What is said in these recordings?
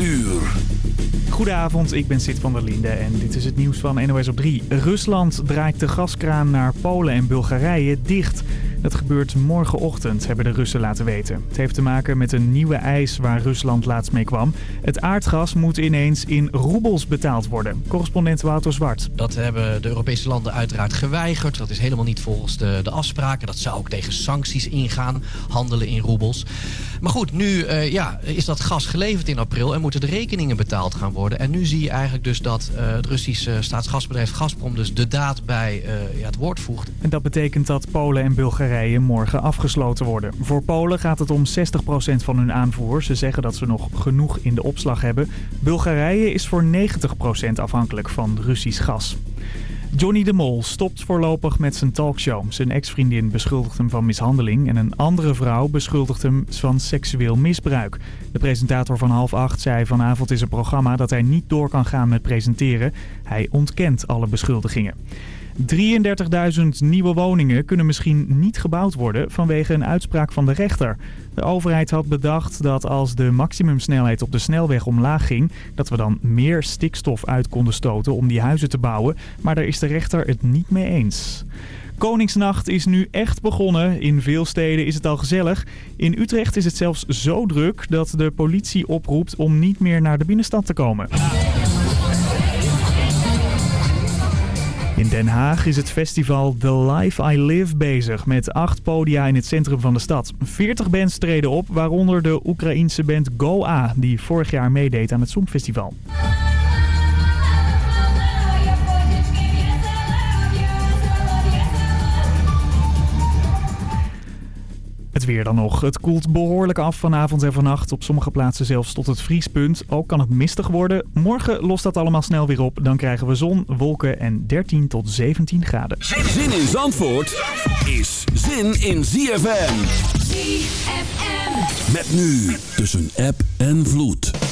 uur. Goedenavond, ik ben Sid van der Linde en dit is het nieuws van NOS op 3. Rusland draait de gaskraan naar Polen en Bulgarije dicht. Dat gebeurt morgenochtend, hebben de Russen laten weten. Het heeft te maken met een nieuwe eis waar Rusland laatst mee kwam. Het aardgas moet ineens in roebels betaald worden. Correspondent Wouter Zwart. Dat hebben de Europese landen uiteraard geweigerd. Dat is helemaal niet volgens de, de afspraken. Dat zou ook tegen sancties ingaan, handelen in roebels. Maar goed, nu uh, ja, is dat gas geleverd in april en moeten de rekeningen betaald gaan worden. En nu zie je eigenlijk dus dat uh, het Russische staatsgasbedrijf Gazprom dus de daad bij uh, ja, het woord voegt. En dat betekent dat Polen en Bulgarije morgen afgesloten worden. Voor Polen gaat het om 60% van hun aanvoer. Ze zeggen dat ze nog genoeg in de opslag hebben. Bulgarije is voor 90% afhankelijk van Russisch gas. Johnny de Mol stopt voorlopig met zijn talkshow. Zijn ex-vriendin beschuldigt hem van mishandeling en een andere vrouw beschuldigt hem van seksueel misbruik. De presentator van half acht zei vanavond in zijn programma dat hij niet door kan gaan met presenteren. Hij ontkent alle beschuldigingen. 33.000 nieuwe woningen kunnen misschien niet gebouwd worden vanwege een uitspraak van de rechter. De overheid had bedacht dat als de maximumsnelheid op de snelweg omlaag ging, dat we dan meer stikstof uit konden stoten om die huizen te bouwen. Maar daar is de rechter het niet mee eens. Koningsnacht is nu echt begonnen. In veel steden is het al gezellig. In Utrecht is het zelfs zo druk dat de politie oproept om niet meer naar de binnenstad te komen. In Den Haag is het festival The Life I Live bezig met acht podia in het centrum van de stad. 40 bands treden op, waaronder de Oekraïense band Goa, die vorig jaar meedeed aan het Songfestival. Het weer dan nog. Het koelt behoorlijk af vanavond en vannacht. Op sommige plaatsen zelfs tot het vriespunt. Ook kan het mistig worden. Morgen lost dat allemaal snel weer op. Dan krijgen we zon, wolken en 13 tot 17 graden. Zin in Zandvoort is zin in ZFM. ZFM. Met nu tussen app en vloed.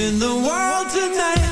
In the world tonight.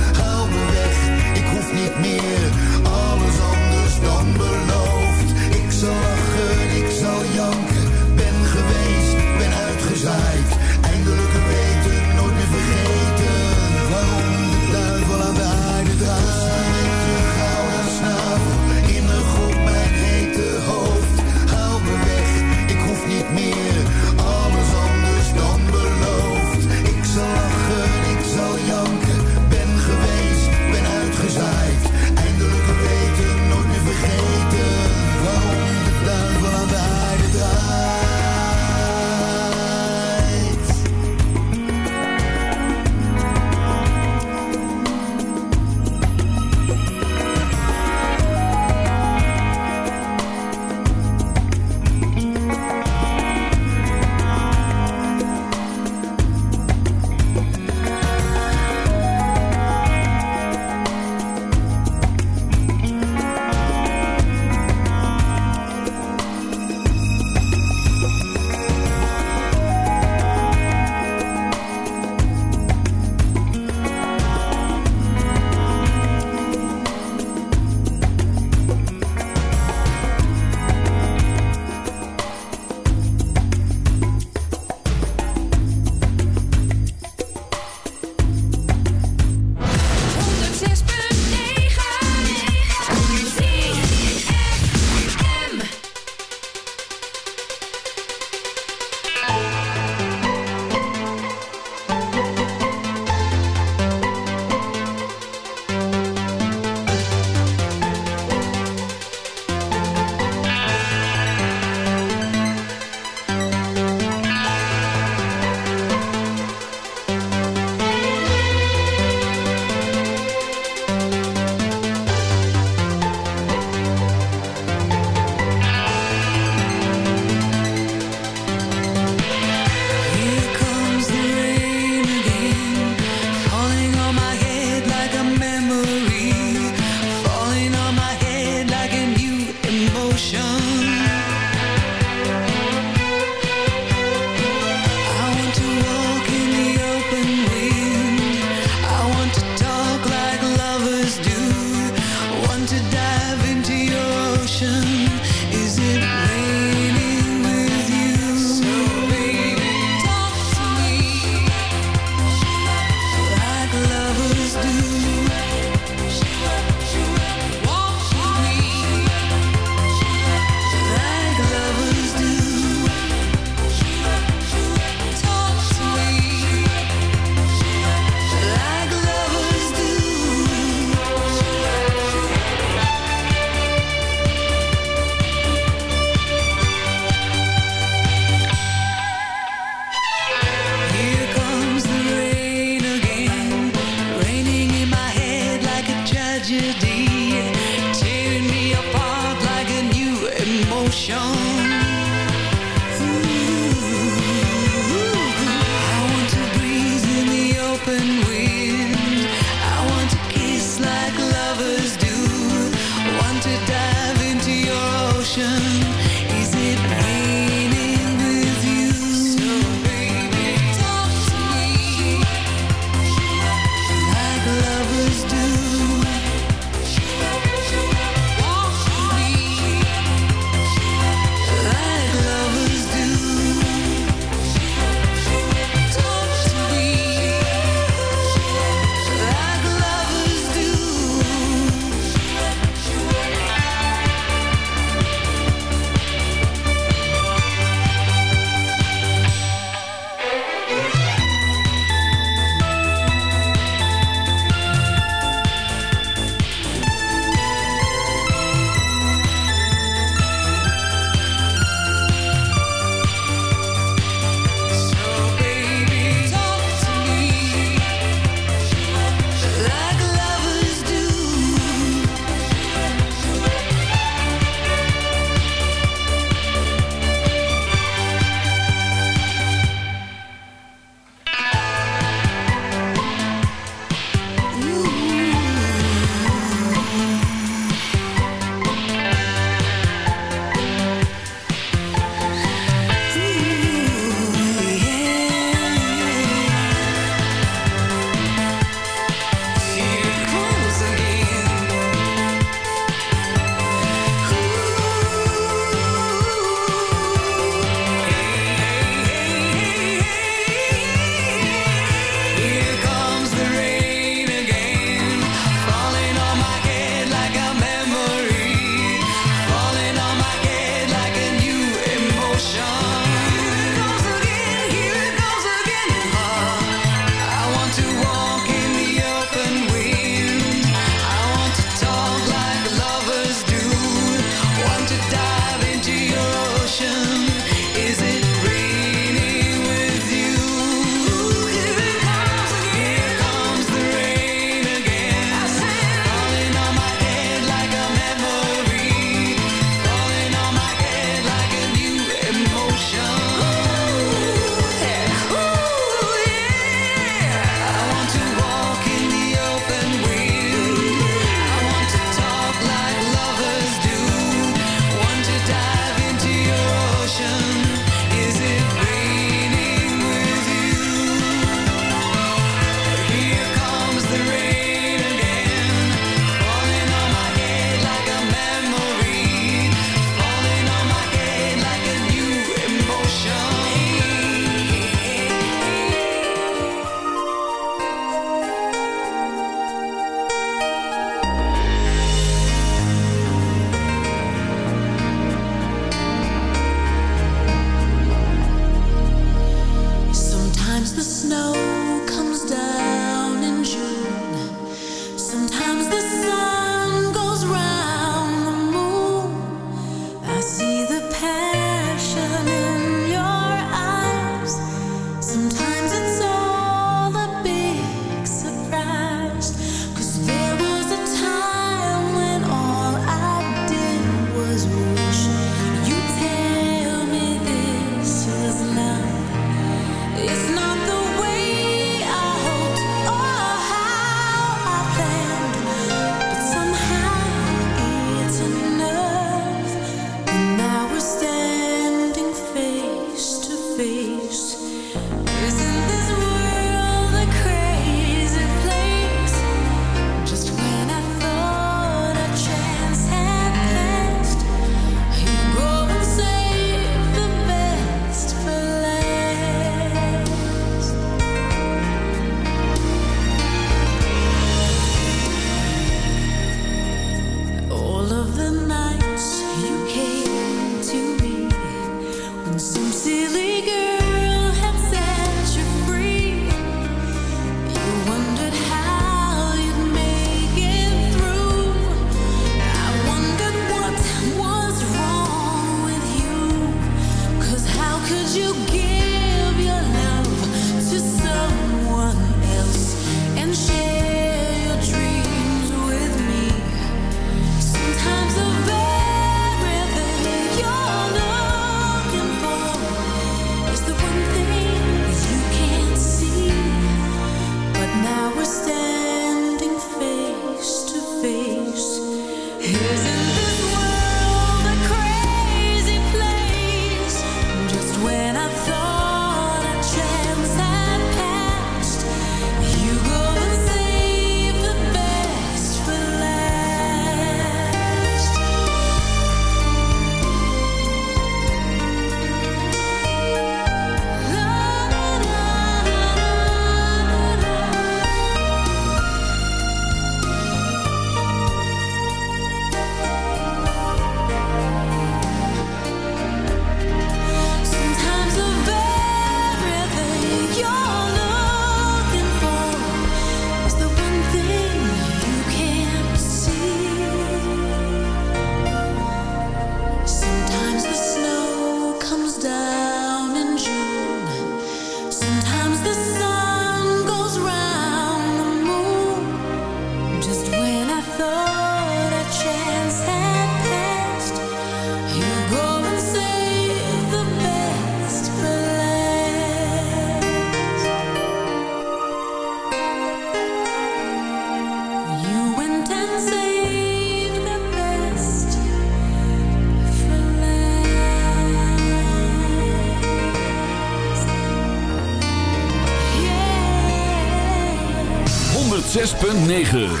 9.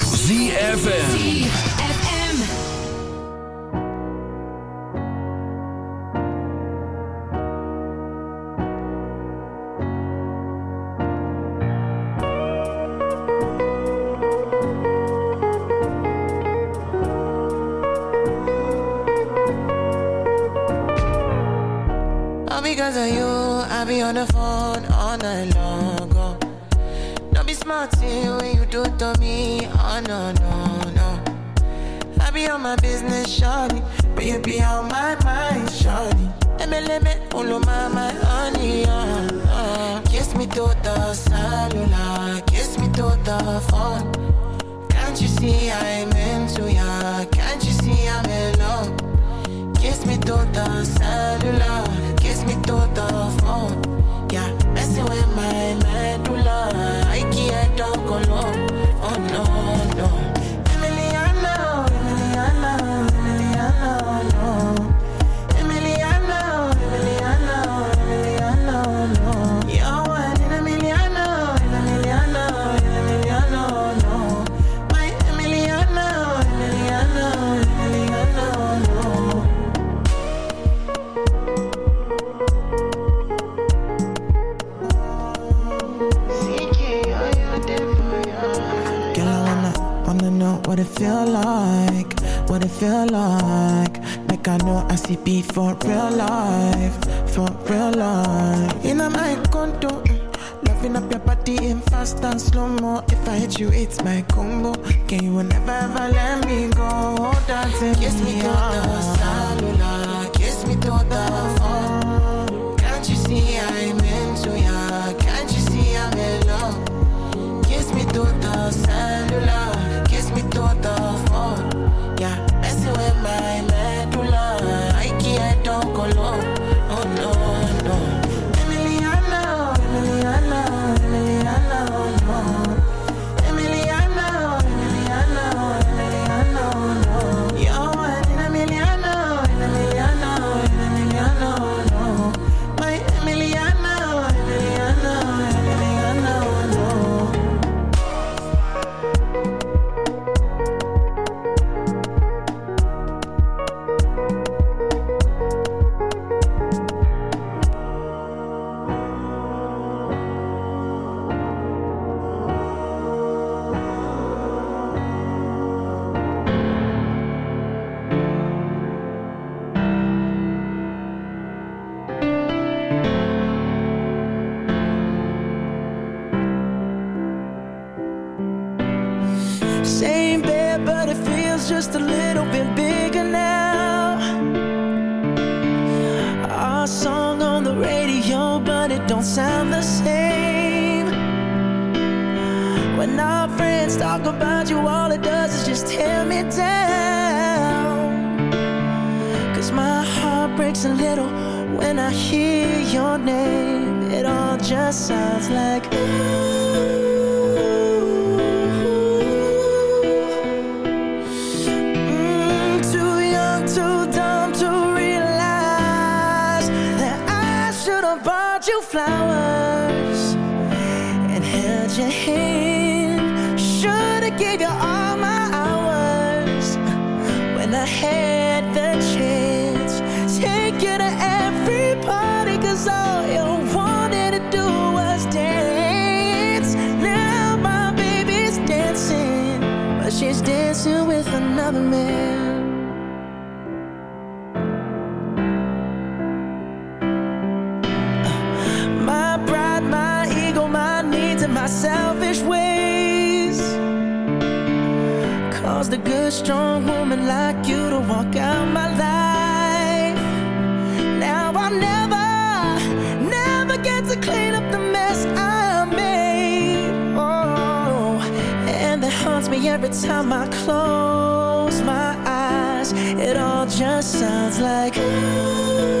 cellular, cellular. Kiss me through the phone. Can't you see I'm into ya? Can't you see I'm in love? Kiss me through the cellular. Kiss me through the phone. Yeah, messing with my feel like? What it feel like? Like I know I see be for real life, for real life. In my condo, mm, loving up your body in fast and slow mo. If I hit you, it's my combo. Can you never ever let me go? Oh, dancing, kiss me, me every time I close my eyes It all just sounds like ooh.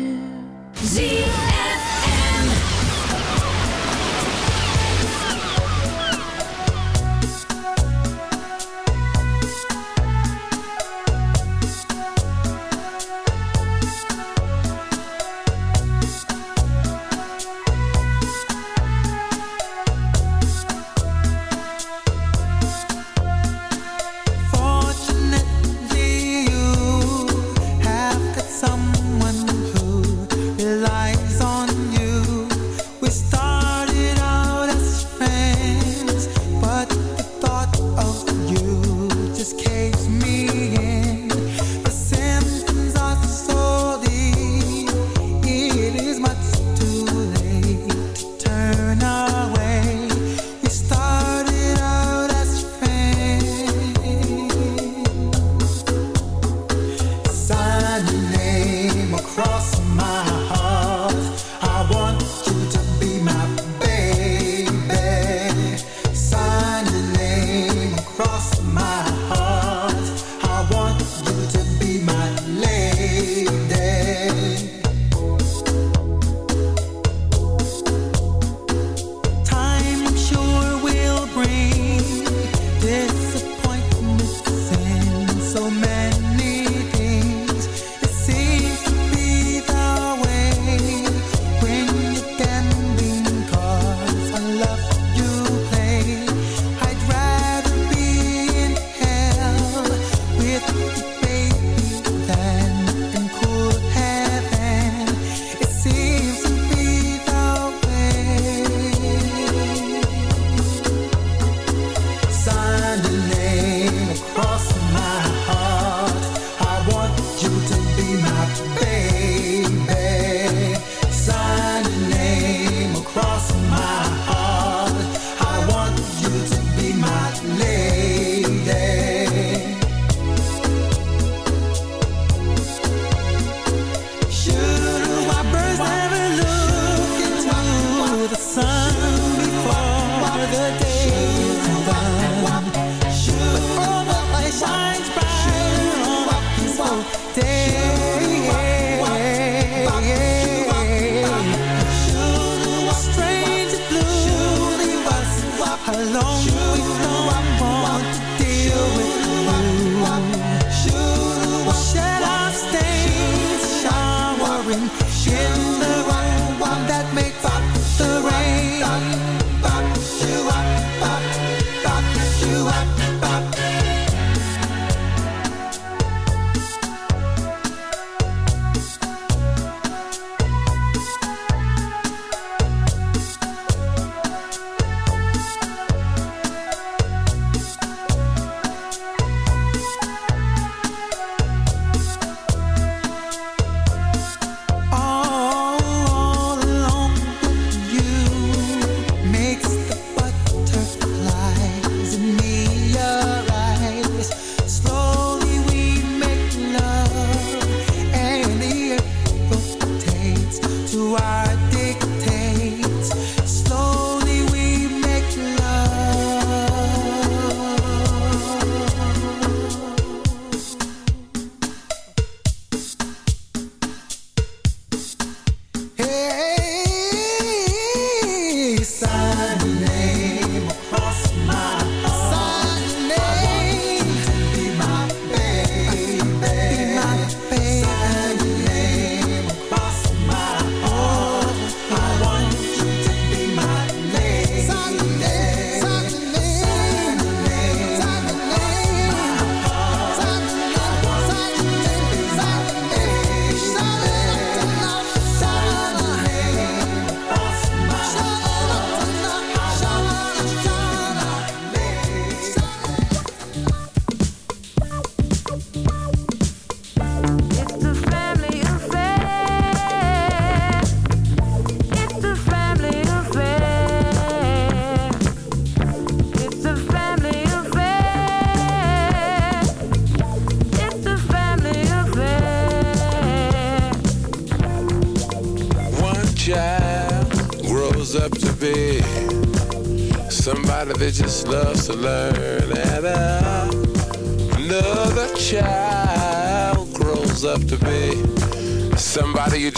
Zie.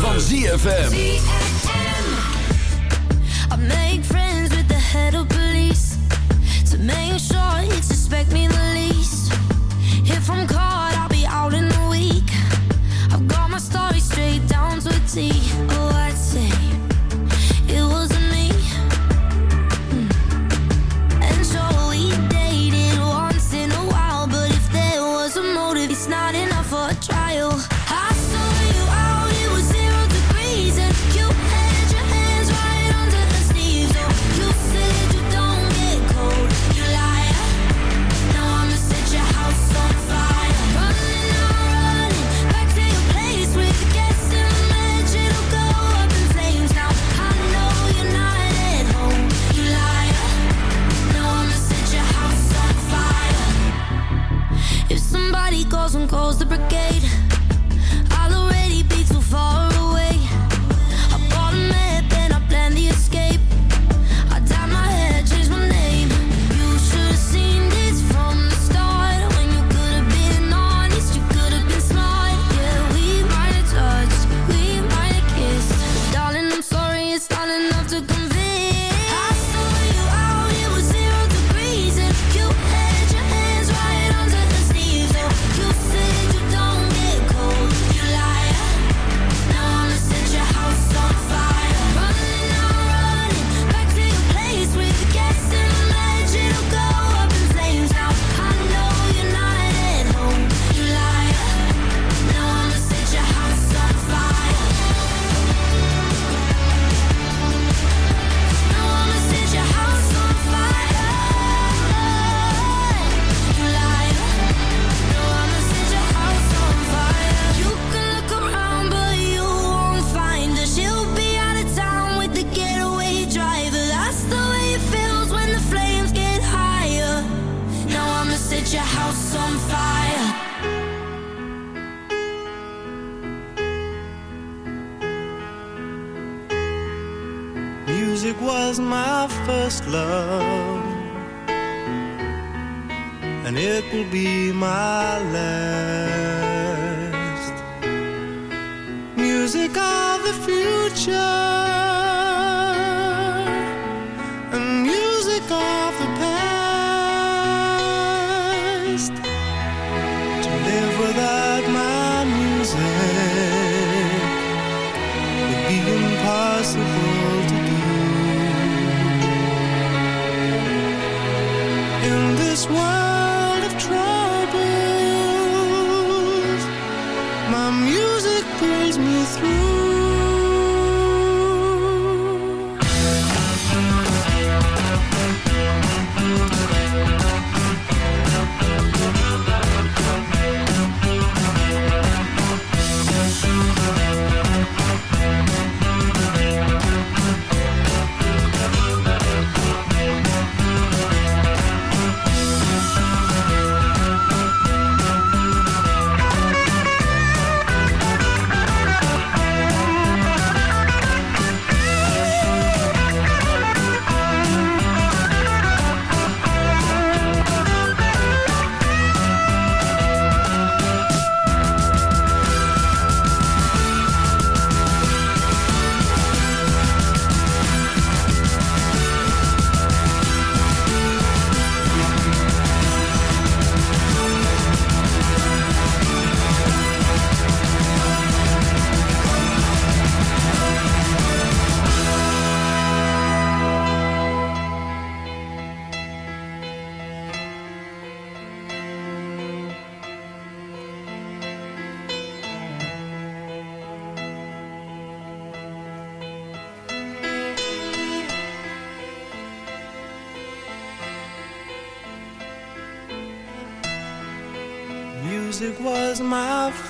van ZFM. I make friends with the head of police. To make sure he suspect me the least. If I'm caught, I'll be out in a week. I've got my story straight down to a T. Oh, I'd say.